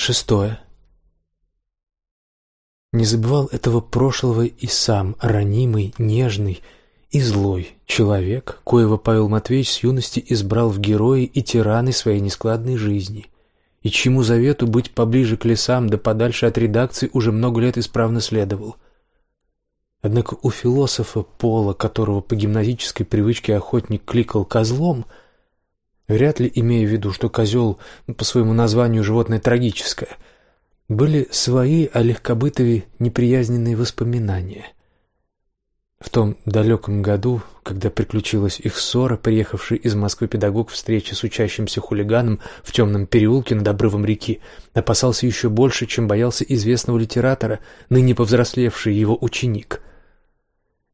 Шестое. Не забывал этого прошлого и сам, ранимый, нежный и злой человек, коего Павел Матвеевич с юности избрал в герои и тираны своей нескладной жизни, и чему завету быть поближе к лесам да подальше от редакции уже много лет исправно следовал. Однако у философа Пола, которого по гимназической привычке охотник кликал козлом, вряд ли имея в виду, что козел по своему названию животное трагическое – были свои о Легкобытове неприязненные воспоминания. В том далеком году, когда приключилась их ссора, приехавший из Москвы педагог встречи с учащимся хулиганом в темном переулке над обрывом реки, опасался еще больше, чем боялся известного литератора, ныне повзрослевший его ученик.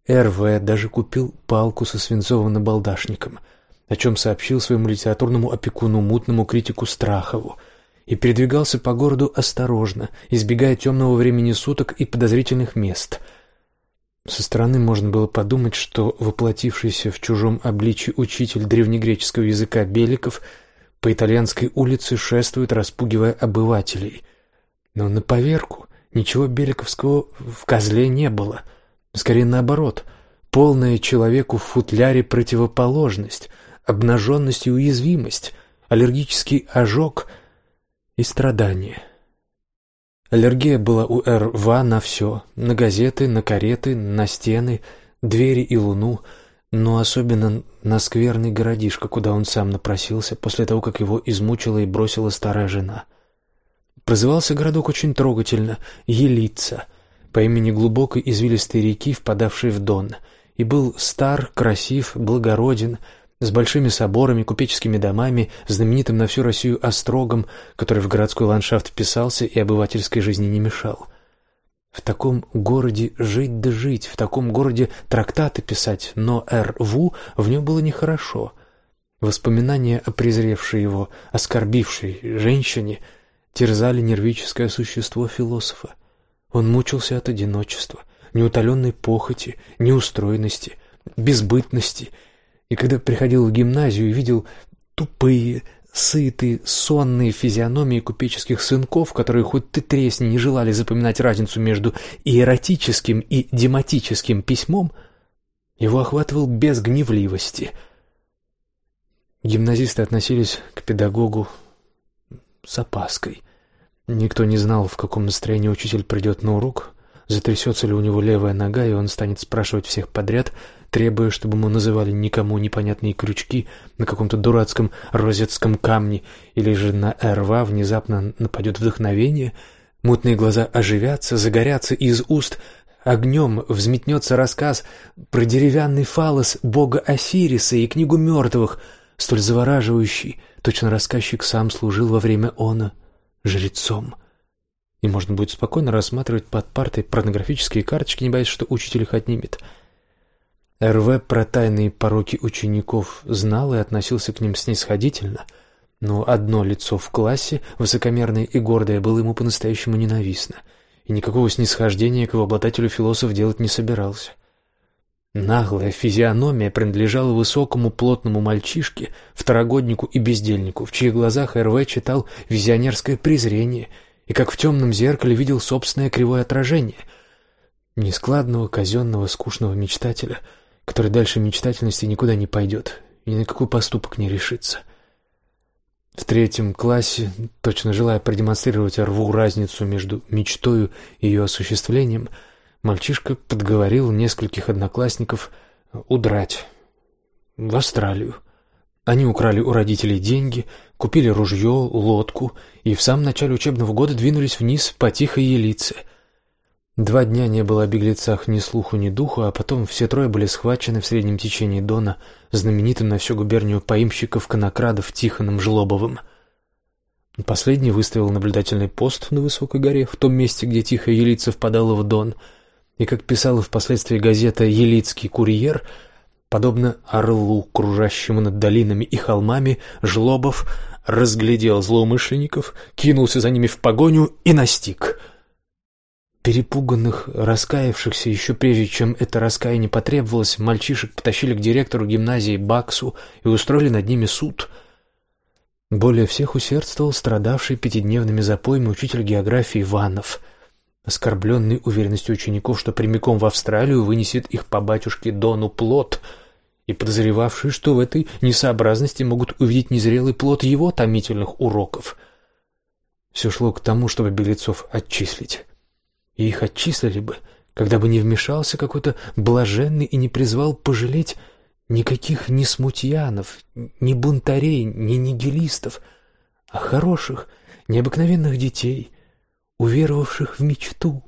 РВ даже купил палку со свинцовым набалдашником, о чем сообщил своему литературному опекуну, мутному критику Страхову — и передвигался по городу осторожно, избегая темного времени суток и подозрительных мест. Со стороны можно было подумать, что воплотившийся в чужом обличье учитель древнегреческого языка Беликов по итальянской улице шествует, распугивая обывателей. Но на поверку ничего беликовского в козле не было. Скорее наоборот, полная человеку в футляре противоположность, обнаженность и уязвимость, аллергический ожог — и страдания. Аллергия была у Р.В. на все: на газеты, на кареты, на стены, двери и луну, но особенно на скверный городишко, куда он сам напросился после того, как его измучила и бросила старая жена. Прозывался городок очень трогательно Елица, по имени глубокой извилистой реки, впадавшей в Дон, и был стар, красив, благороден, с большими соборами, купеческими домами, знаменитым на всю Россию острогом, который в городской ландшафт вписался и обывательской жизни не мешал. В таком городе жить да жить, в таком городе трактаты писать, но Р.В. в нем было нехорошо. Воспоминания о презревшей его, оскорбившей женщине терзали нервическое существо философа. Он мучился от одиночества, неутоленной похоти, неустроенности, безбытности — и когда приходил в гимназию и видел тупые, сытые, сонные физиономии купеческих сынков, которые хоть ты тресни не желали запоминать разницу между иеротическим и дематическим письмом, его охватывал без гневливости. Гимназисты относились к педагогу с опаской. Никто не знал, в каком настроении учитель придет на урок, затрясется ли у него левая нога, и он станет спрашивать всех подряд, требуя, чтобы ему называли никому непонятные крючки на каком-то дурацком розетском камне, или же на эрва внезапно нападет вдохновение, мутные глаза оживятся, загорятся, из уст огнем взметнется рассказ про деревянный фалос бога Осириса и книгу мертвых, столь завораживающий, точно рассказчик сам служил во время она жрецом. И можно будет спокойно рассматривать под партой порнографические карточки, не боясь, что учитель их отнимет — РВ про тайные пороки учеников знал и относился к ним снисходительно, но одно лицо в классе, высокомерное и гордое, было ему по-настоящему ненавистно, и никакого снисхождения к его обладателю философ делать не собирался. Наглая физиономия принадлежала высокому плотному мальчишке, второгоднику и бездельнику, в чьих глазах РВ читал визионерское презрение и как в темном зеркале видел собственное кривое отражение — нескладного, казенного, скучного мечтателя — который дальше мечтательности никуда не пойдет и ни на какой поступок не решится. В третьем классе, точно желая продемонстрировать рву разницу между мечтою и ее осуществлением, мальчишка подговорил нескольких одноклассников удрать в Австралию. Они украли у родителей деньги, купили ружье, лодку и в самом начале учебного года двинулись вниз по Тихой Елице – Два дня не было о беглецах ни слуху, ни духу, а потом все трое были схвачены в среднем течении Дона знаменитым на всю губернию поимщиков-конокрадов Тихоном Жлобовым. Последний выставил наблюдательный пост на высокой горе, в том месте, где Тихая Елица впадала в Дон, и, как писала впоследствии газета «Елицкий курьер», подобно орлу, кружащему над долинами и холмами, Жлобов разглядел злоумышленников, кинулся за ними в погоню и настиг — Перепуганных, раскаявшихся еще прежде, чем это раскаяние потребовалось, мальчишек потащили к директору гимназии Баксу и устроили над ними суд. Более всех усердствовал страдавший пятидневными запоями учитель географии Иванов, оскорбленный уверенностью учеников, что прямиком в Австралию вынесет их по батюшке Дону плод, и подозревавший, что в этой несообразности могут увидеть незрелый плод его томительных уроков. Все шло к тому, чтобы Белецов отчислить. И их отчислили бы, когда бы не вмешался какой-то блаженный и не призвал пожалеть никаких ни смутьянов, ни бунтарей, ни нигилистов, а хороших, необыкновенных детей, уверовавших в мечту.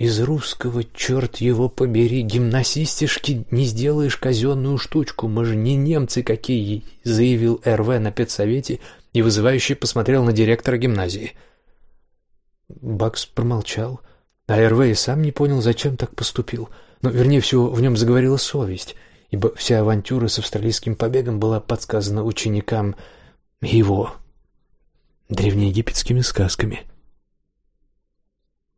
Из русского, черт его побери, гимнасистишки не сделаешь казенную штучку, мы же не немцы какие, заявил РВ на педсовете и вызывающе посмотрел на директора гимназии. Бакс промолчал, а РВ и сам не понял, зачем так поступил. Но, вернее всего, в нем заговорила совесть, ибо вся авантюра с австралийским побегом была подсказана ученикам его древнеегипетскими сказками.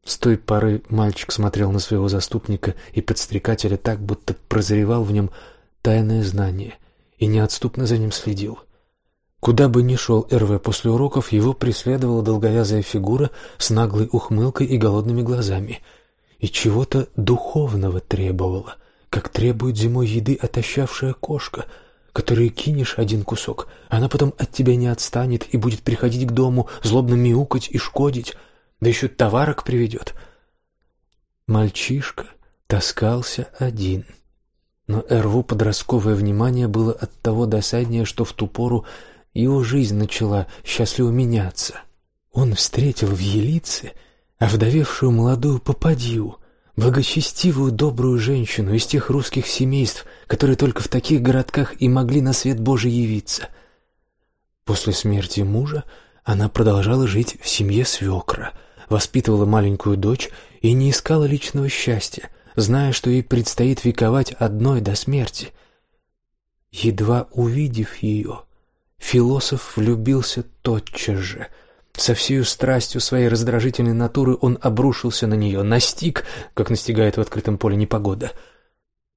С той поры мальчик смотрел на своего заступника и подстрекателя так, будто прозревал в нем тайное знание и неотступно за ним следил. Куда бы ни шел РВ после уроков, его преследовала долговязая фигура с наглой ухмылкой и голодными глазами, и чего-то духовного требовала, как требует зимой еды отощавшая кошка, которой кинешь один кусок, она потом от тебя не отстанет и будет приходить к дому, злобно мяукать и шкодить, да еще товарок приведет. Мальчишка таскался один. Но Эрву подростковое внимание было от того досаднее, что в ту пору его жизнь начала счастливо меняться. Он встретил в Елице овдовевшую молодую попадью, благочестивую добрую женщину из тех русских семейств, которые только в таких городках и могли на свет Божий явиться. После смерти мужа она продолжала жить в семье свекра — воспитывала маленькую дочь и не искала личного счастья, зная, что ей предстоит вековать одной до смерти. Едва увидев ее, философ влюбился тотчас же. Со всей страстью своей раздражительной натуры он обрушился на нее, настиг, как настигает в открытом поле непогода.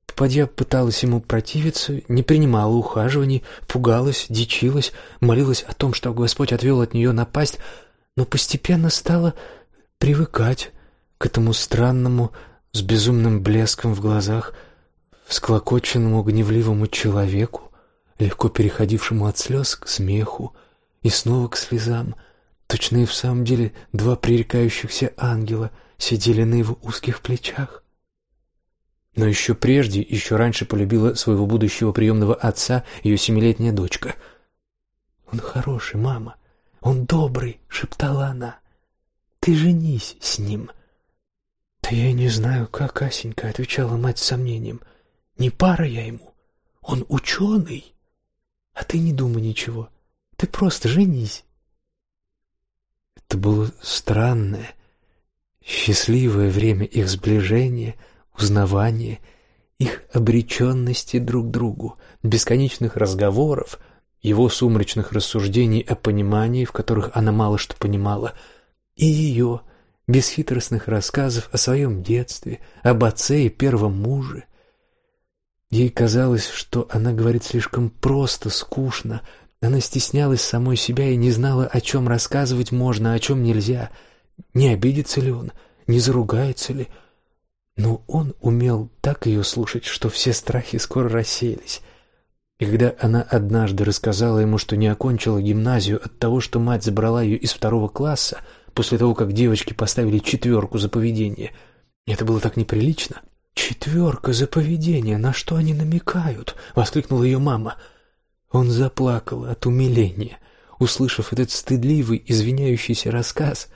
Попадья пыталась ему противиться, не принимала ухаживаний, пугалась, дичилась, молилась о том, что Господь отвел от нее напасть, но постепенно стала привыкать к этому странному, с безумным блеском в глазах, всклокоченному гневливому человеку, легко переходившему от слез к смеху и снова к слезам. Точно и в самом деле два пререкающихся ангела сидели на его узких плечах. Но еще прежде, еще раньше полюбила своего будущего приемного отца ее семилетняя дочка. «Он хороший, мама, он добрый», — шептала она. Ты женись с ним. Да я не знаю, как Асенька отвечала мать с сомнением. Не пара я ему. Он ученый. А ты не думай ничего. Ты просто женись. Это было странное, счастливое время их сближения, узнавания, их обреченности друг другу, бесконечных разговоров, его сумрачных рассуждений о понимании, в которых она мало что понимала — и ее бесхитростных рассказов о своем детстве, об отце и первом муже. Ей казалось, что она говорит слишком просто, скучно. Она стеснялась самой себя и не знала, о чем рассказывать можно, о чем нельзя. Не обидится ли он, не заругается ли? Но он умел так ее слушать, что все страхи скоро рассеялись. И когда она однажды рассказала ему, что не окончила гимназию от того, что мать забрала ее из второго класса, после того, как девочки поставили четверку за поведение. Это было так неприлично. «Четверка за поведение, на что они намекают?» — воскликнула ее мама. Он заплакал от умиления, услышав этот стыдливый, извиняющийся рассказ,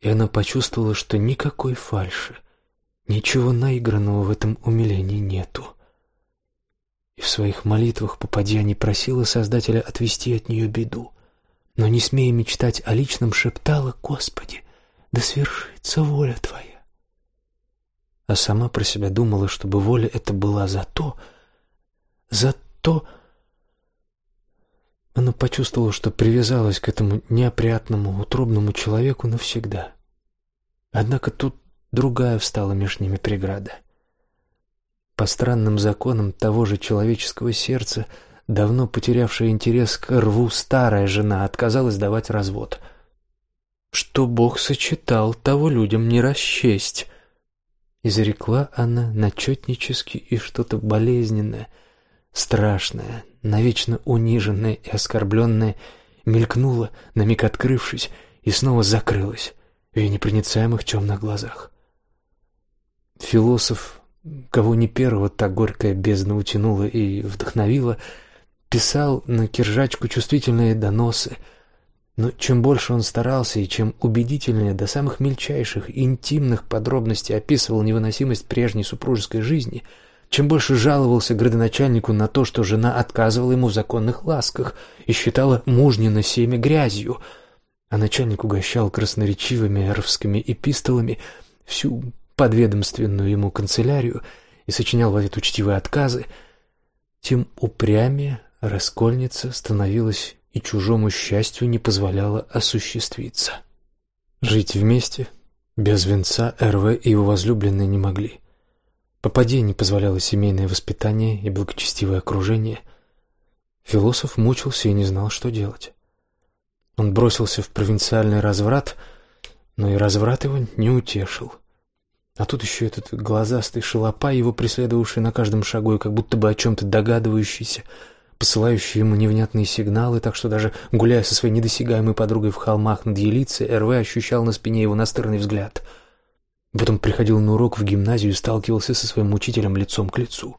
и она почувствовала, что никакой фальши, ничего наигранного в этом умилении нету. И в своих молитвах попадья не просила Создателя отвести от нее беду но не смея мечтать о личном, шептала: "Господи, да свершится воля твоя". А сама про себя думала, чтобы воля эта была за то, за то. Она почувствовала, что привязалась к этому неопрятному, утробному человеку навсегда. Однако тут другая встала между ними преграда. По странным законам того же человеческого сердца давно потерявшая интерес к рву старая жена отказалась давать развод. «Что Бог сочетал, того людям не расчесть», — изрекла она начетнически и что-то болезненное, страшное, навечно униженное и оскорбленное, мелькнуло, на миг открывшись, и снова закрылось в ее непроницаемых темных глазах. Философ, кого не первого так горькая бездна утянула и вдохновила, писал на киржачку чувствительные доносы, но чем больше он старался и чем убедительнее до самых мельчайших интимных подробностей описывал невыносимость прежней супружеской жизни, чем больше жаловался градоначальнику на то, что жена отказывала ему в законных ласках и считала мужнино семя грязью, а начальник угощал красноречивыми эровскими эпистолами всю подведомственную ему канцелярию и сочинял в ответ учтивые отказы, тем упрямее раскольница становилась и чужому счастью не позволяла осуществиться. Жить вместе без венца РВ и его возлюбленные не могли. Попадение не позволяло семейное воспитание и благочестивое окружение. Философ мучился и не знал, что делать. Он бросился в провинциальный разврат, но и разврат его не утешил. А тут еще этот глазастый шалопай, его преследовавший на каждом шагу и как будто бы о чем-то догадывающийся, посылающий ему невнятные сигналы, так что даже гуляя со своей недосягаемой подругой в холмах над Елицей, РВ ощущал на спине его настырный взгляд. Потом приходил на урок в гимназию и сталкивался со своим учителем лицом к лицу.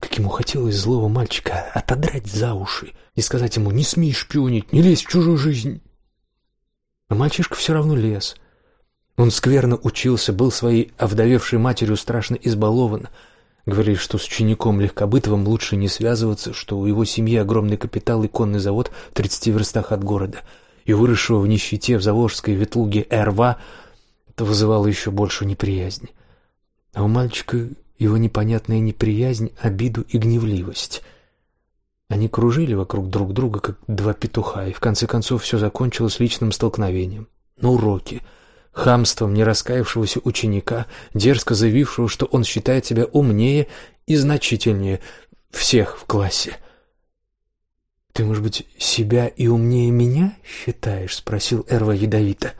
Как ему хотелось злого мальчика отодрать за уши и сказать ему «Не смей шпионить, не лезь в чужую жизнь». А мальчишка все равно лез — он скверно учился, был своей овдовевшей матерью страшно избалован. Говорили, что с учеником Легкобытовым лучше не связываться, что у его семьи огромный капитал и конный завод в тридцати верстах от города. И выросшего в нищете в Заволжской ветлуге Эрва это вызывало еще большую неприязнь. А у мальчика его непонятная неприязнь, обиду и гневливость. Они кружили вокруг друг друга, как два петуха, и в конце концов все закончилось личным столкновением. На уроке — хамством нераскаявшегося ученика, дерзко заявившего, что он считает себя умнее и значительнее всех в классе. «Ты, может быть, себя и умнее меня считаешь?» — спросил Эрва ядовито.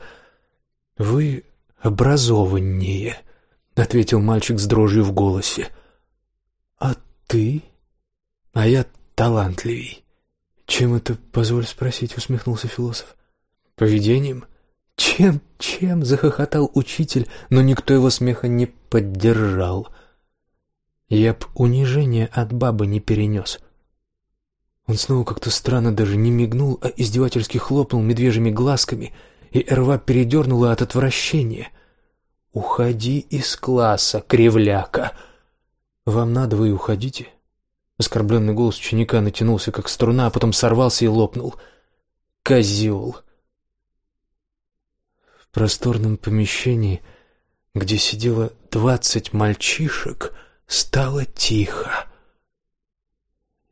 «Вы образованнее», — ответил мальчик с дрожью в голосе. «А ты?» «А я талантливей». «Чем это, позволь спросить?» — усмехнулся философ. «Поведением?» «Чем, чем?» — захохотал учитель, но никто его смеха не поддержал. Я б унижение от бабы не перенес. Он снова как-то странно даже не мигнул, а издевательски хлопнул медвежьими глазками, и Эрва передернула от отвращения. «Уходи из класса, кривляка!» «Вам надо, вы уходите?» Оскорбленный голос ученика натянулся, как струна, а потом сорвался и лопнул. «Козел!» Просторном помещении, где сидело двадцать мальчишек, стало тихо.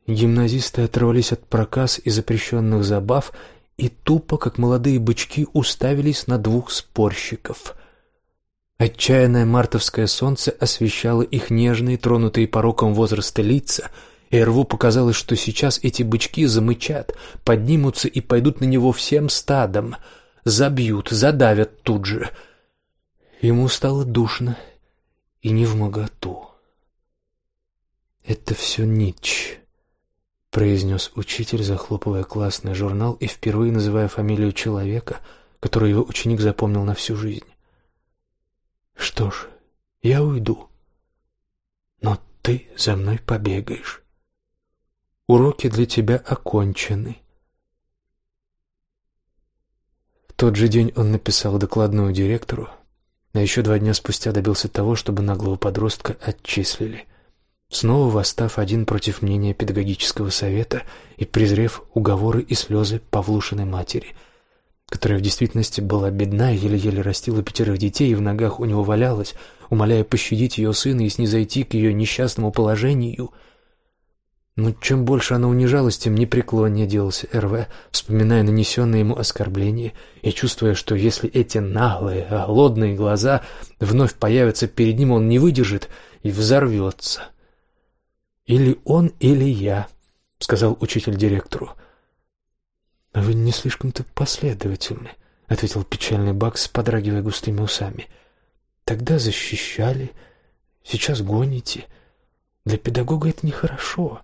Гимназисты оторвались от проказ и запрещенных забав и тупо, как молодые бычки, уставились на двух спорщиков. Отчаянное мартовское солнце освещало их нежные, тронутые пороком возраста лица, и Рву показалось, что сейчас эти бычки замычат, поднимутся и пойдут на него всем стадом — забьют, задавят тут же. Ему стало душно и не в моготу. «Это все Ницше», — произнес учитель, захлопывая классный журнал и впервые называя фамилию человека, которую его ученик запомнил на всю жизнь. «Что ж, я уйду, но ты за мной побегаешь. Уроки для тебя окончены тот же день он написал докладную директору, а еще два дня спустя добился того, чтобы наглого подростка отчислили. Снова восстав один против мнения педагогического совета и презрев уговоры и слезы Павлушиной матери, которая в действительности была бедна и еле-еле растила пятерых детей и в ногах у него валялась, умоляя пощадить ее сына и снизойти к ее несчастному положению — но чем больше она унижалась, тем непреклоннее делался РВ, вспоминая нанесенные ему оскорбления и чувствуя, что если эти наглые, голодные глаза вновь появятся перед ним, он не выдержит и взорвется. «Или он, или я», — сказал учитель директору. «А «Вы не слишком-то последовательны», — ответил печальный Бакс, подрагивая густыми усами. «Тогда защищали, сейчас гоните. Для педагога это нехорошо.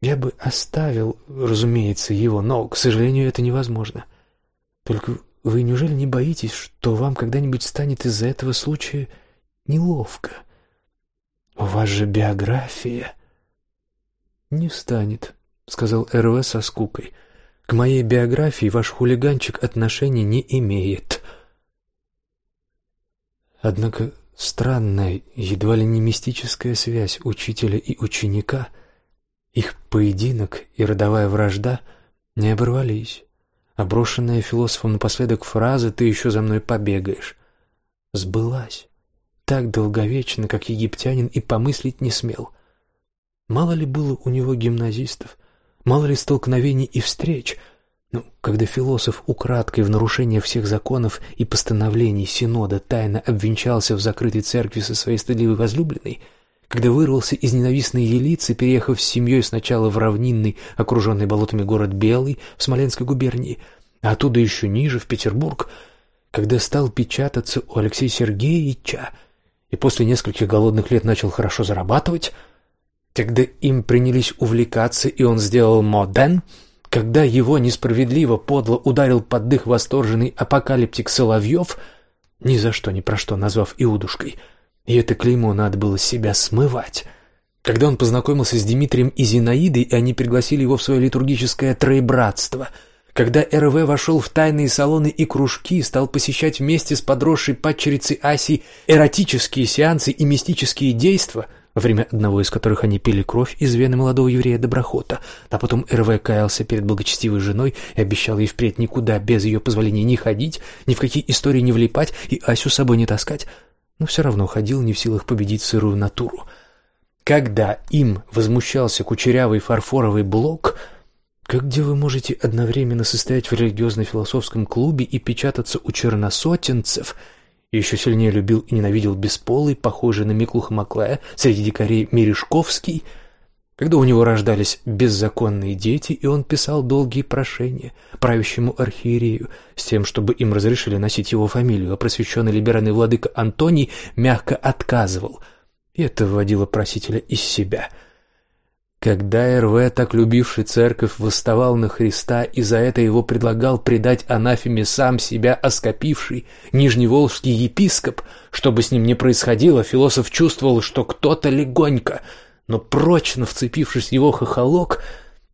Я бы оставил, разумеется, его, но, к сожалению, это невозможно. Только вы неужели не боитесь, что вам когда-нибудь станет из-за этого случая неловко? У вас же биография. Не станет, сказал РВ со скукой. К моей биографии ваш хулиганчик отношения не имеет. Однако странная, едва ли не мистическая связь учителя и ученика — их поединок и родовая вражда не оборвались. Оброшенная философом напоследок фраза «ты еще за мной побегаешь» сбылась. Так долговечно, как египтянин и помыслить не смел. Мало ли было у него гимназистов, мало ли столкновений и встреч. Ну, когда философ украдкой в нарушение всех законов и постановлений Синода тайно обвенчался в закрытой церкви со своей стыдливой возлюбленной — когда вырвался из ненавистной Елицы, переехав с семьей сначала в равнинный, окруженный болотами город Белый в Смоленской губернии, а оттуда еще ниже, в Петербург, когда стал печататься у Алексея Сергеевича и после нескольких голодных лет начал хорошо зарабатывать, когда им принялись увлекаться, и он сделал моден, когда его несправедливо подло ударил под дых восторженный апокалиптик Соловьев, ни за что ни про что назвав Иудушкой — и это клеймо надо было себя смывать. Когда он познакомился с Дмитрием и Зинаидой, и они пригласили его в свое литургическое троебратство, когда РВ вошел в тайные салоны и кружки, стал посещать вместе с подросшей падчерицей Асей эротические сеансы и мистические действия, во время одного из которых они пили кровь из вены молодого еврея Доброхота, а потом РВ каялся перед благочестивой женой и обещал ей впредь никуда без ее позволения не ходить, ни в какие истории не влипать и Асю с собой не таскать, но все равно ходил не в силах победить сырую натуру. Когда им возмущался кучерявый фарфоровый блок, как где вы можете одновременно состоять в религиозно-философском клубе и печататься у черносотенцев, и еще сильнее любил и ненавидел бесполый, похожий на Миклуха Маклая, среди дикарей Мережковский — когда у него рождались беззаконные дети, и он писал долгие прошения правящему архиерею с тем, чтобы им разрешили носить его фамилию, а просвещенный либеральный владыка Антоний мягко отказывал, и это вводило просителя из себя. Когда РВ, так любивший церковь, восставал на Христа и за это его предлагал предать анафеме сам себя оскопивший нижневолжский епископ, что бы с ним ни происходило, философ чувствовал, что кто-то легонько — но прочно вцепившись в его хохолок,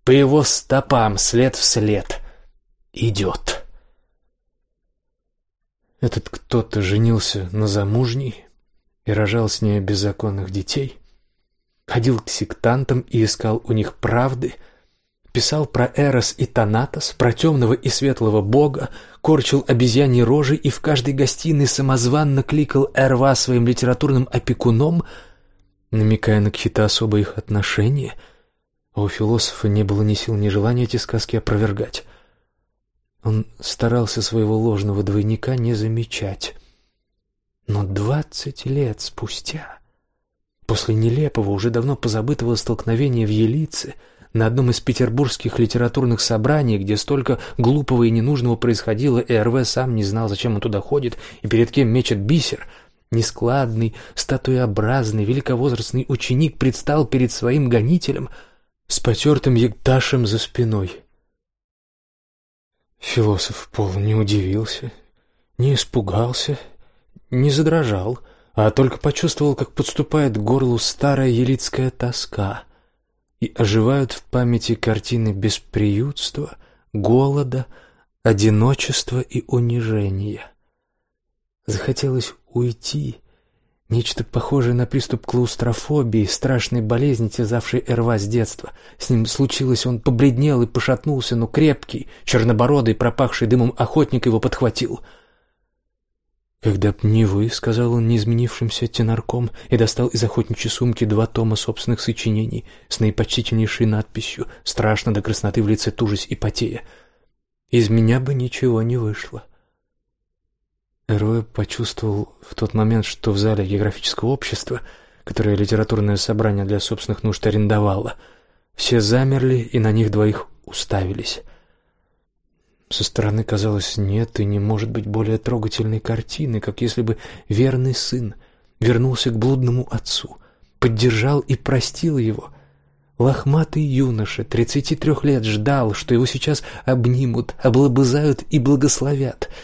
по его стопам след в след идет. Этот кто-то женился на замужней и рожал с ней беззаконных детей, ходил к сектантам и искал у них правды, писал про Эрос и Танатос, про темного и светлого бога, корчил обезьяньи рожи и в каждой гостиной самозванно кликал Эрва своим литературным опекуном — намекая на какие-то особые их отношения, а у философа не было ни сил, ни желания эти сказки опровергать. Он старался своего ложного двойника не замечать. Но двадцать лет спустя, после нелепого, уже давно позабытого столкновения в Елице, на одном из петербургских литературных собраний, где столько глупого и ненужного происходило, и РВ сам не знал, зачем он туда ходит и перед кем мечет бисер — Нескладный, статуеобразный, великовозрастный ученик предстал перед своим гонителем с потертым ягташем за спиной. Философ Пол не удивился, не испугался, не задрожал, а только почувствовал, как подступает к горлу старая елицкая тоска, и оживают в памяти картины бесприютства, голода, одиночества и унижения. Захотелось уйти. Нечто похожее на приступ клаустрофобии, страшной болезни, терзавшей Эрва с детства. С ним случилось, он побледнел и пошатнулся, но крепкий, чернобородый, пропахший дымом охотник его подхватил. «Когда б не вы», — сказал он неизменившимся тенарком и достал из охотничьей сумки два тома собственных сочинений с наипочтительнейшей надписью «Страшно до красноты в лице тужись и потея». «Из меня бы ничего не вышло». Рой почувствовал в тот момент, что в зале географического общества которое литературное собрание для собственных нужд арендовало. Все замерли и на них двоих уставились. Со стороны казалось, нет и не может быть более трогательной картины, как если бы верный сын вернулся к блудному отцу, поддержал и простил его. Лохматый юноша, тридцати трех лет, ждал, что его сейчас обнимут, облобызают и благословят —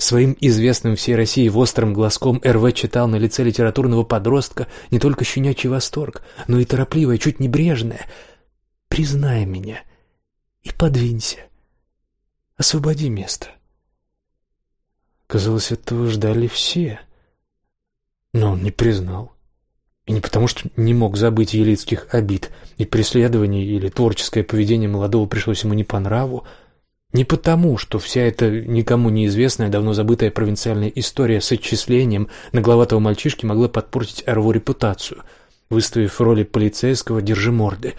Своим известным всей России острым глазком РВ читал на лице литературного подростка не только щенячий восторг, но и торопливое, чуть небрежное «Признай меня и подвинься, освободи место». Казалось, этого ждали все, но он не признал. И не потому, что не мог забыть елицких обид и преследований или творческое поведение молодого пришлось ему не по нраву, не потому, что вся эта никому неизвестная, давно забытая провинциальная история с отчислением нагловатого мальчишки могла подпортить Эрву репутацию, выставив в роли полицейского держиморды.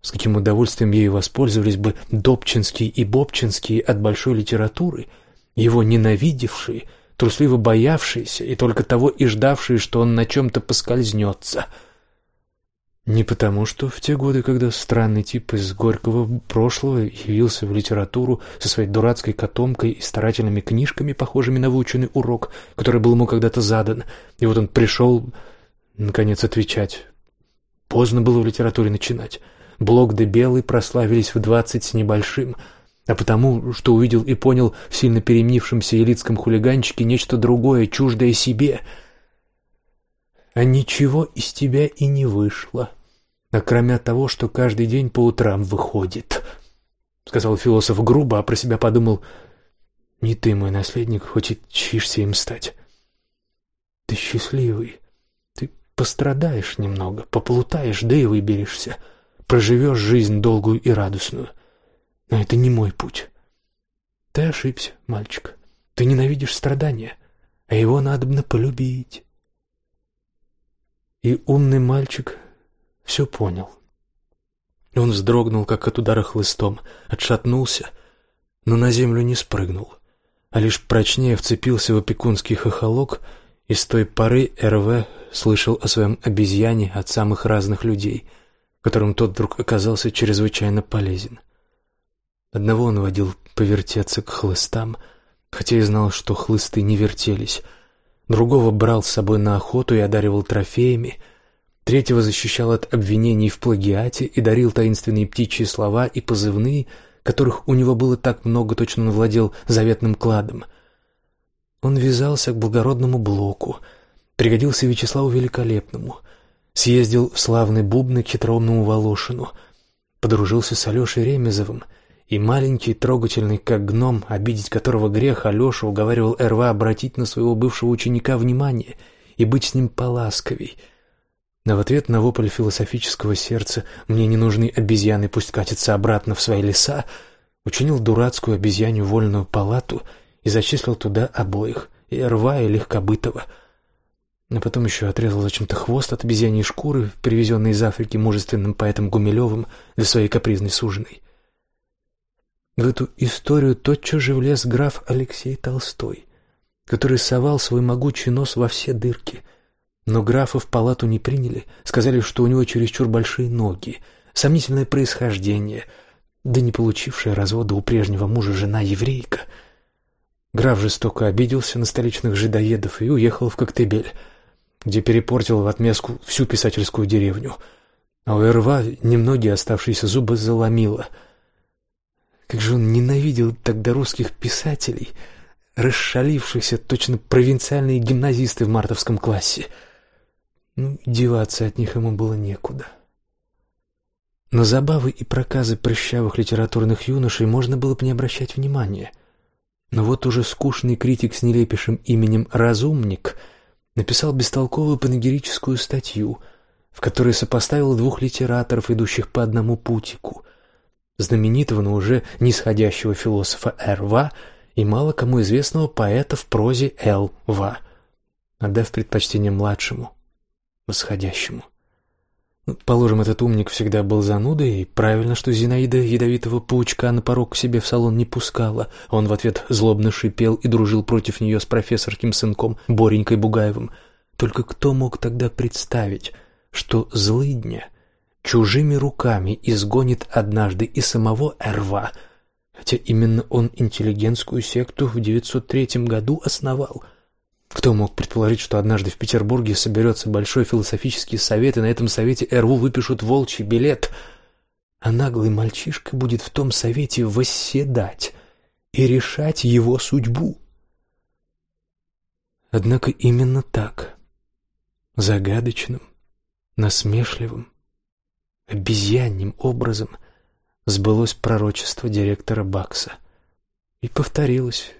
С каким удовольствием ею воспользовались бы Добчинский и Бобчинский от большой литературы, его ненавидевшие, трусливо боявшиеся и только того и ждавшие, что он на чем-то поскользнется — не потому, что в те годы, когда странный тип из горького прошлого явился в литературу со своей дурацкой котомкой и старательными книжками, похожими на выученный урок, который был ему когда-то задан, и вот он пришел, наконец, отвечать. Поздно было в литературе начинать. Блок да Белый прославились в двадцать с небольшим, а потому, что увидел и понял в сильно переменившемся елитском хулиганчике нечто другое, чуждое себе. А ничего из тебя и не вышло кроме того, что каждый день по утрам выходит. Сказал философ грубо, а про себя подумал, не ты мой наследник, хоть и чишься им стать. Ты счастливый, ты пострадаешь немного, поплутаешь, да и выберешься, проживешь жизнь долгую и радостную. Но это не мой путь. Ты ошибся, мальчик, ты ненавидишь страдания, а его надобно полюбить. И умный мальчик все понял. Он вздрогнул, как от удара хлыстом, отшатнулся, но на землю не спрыгнул, а лишь прочнее вцепился в опекунский хохолок, и с той поры РВ слышал о своем обезьяне от самых разных людей, которым тот вдруг оказался чрезвычайно полезен. Одного он водил повертеться к хлыстам, хотя и знал, что хлысты не вертелись, другого брал с собой на охоту и одаривал трофеями — Третьего защищал от обвинений в плагиате и дарил таинственные птичьи слова и позывные, которых у него было так много, точно он владел заветным кладом. Он вязался к благородному блоку, пригодился Вячеславу Великолепному, съездил в славный Бубны к хитроумному Волошину, подружился с Алешей Ремезовым, и маленький, трогательный, как гном, обидеть которого грех, Алеша уговаривал Эрва обратить на своего бывшего ученика внимание и быть с ним поласковей — но в ответ на вопль философического сердца «мне не нужны обезьяны, пусть катятся обратно в свои леса», учинил дурацкую обезьянью вольную палату и зачислил туда обоих, и рва, и легкобытого. А потом еще отрезал зачем-то хвост от обезьяньей шкуры, привезенной из Африки мужественным поэтом Гумилевым для своей капризной суженой. В эту историю тотчас же влез граф Алексей Толстой, который совал свой могучий нос во все дырки — но графа в палату не приняли, сказали, что у него чересчур большие ноги, сомнительное происхождение, да не получившая развода у прежнего мужа жена еврейка. Граф жестоко обиделся на столичных жидоедов и уехал в Коктебель, где перепортил в отместку всю писательскую деревню. А у Эрва немногие оставшиеся зубы заломило. Как же он ненавидел тогда русских писателей, расшалившихся точно провинциальные гимназисты в мартовском классе — ну, деваться от них ему было некуда. На забавы и проказы прыщавых литературных юношей можно было бы не обращать внимания. Но вот уже скучный критик с нелепейшим именем «Разумник» написал бестолковую панегирическую статью, в которой сопоставил двух литераторов, идущих по одному путику, знаменитого, но уже нисходящего философа Р.В. и мало кому известного поэта в прозе Л.В., отдав предпочтение младшему восходящему. Ну, положим, этот умник всегда был занудой, и правильно, что Зинаида ядовитого паучка на порог к себе в салон не пускала. Он в ответ злобно шипел и дружил против нее с профессорским сынком Боренькой Бугаевым, Только кто мог тогда представить, что злыдня чужими руками изгонит однажды и самого Эрва, хотя именно он интеллигентскую секту в 903 году основал? Кто мог предположить, что однажды в Петербурге соберется большой философический совет, и на этом совете Эрву выпишут волчий билет, а наглый мальчишка будет в том совете восседать и решать его судьбу? Однако именно так, загадочным, насмешливым, обезьянным образом сбылось пророчество директора Бакса и повторилось,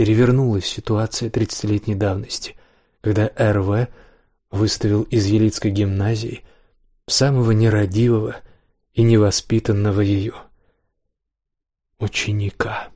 перевернулась ситуация тридцатилетней давности, когда РВ выставил из Елицкой гимназии самого нерадивого и невоспитанного ее ученика.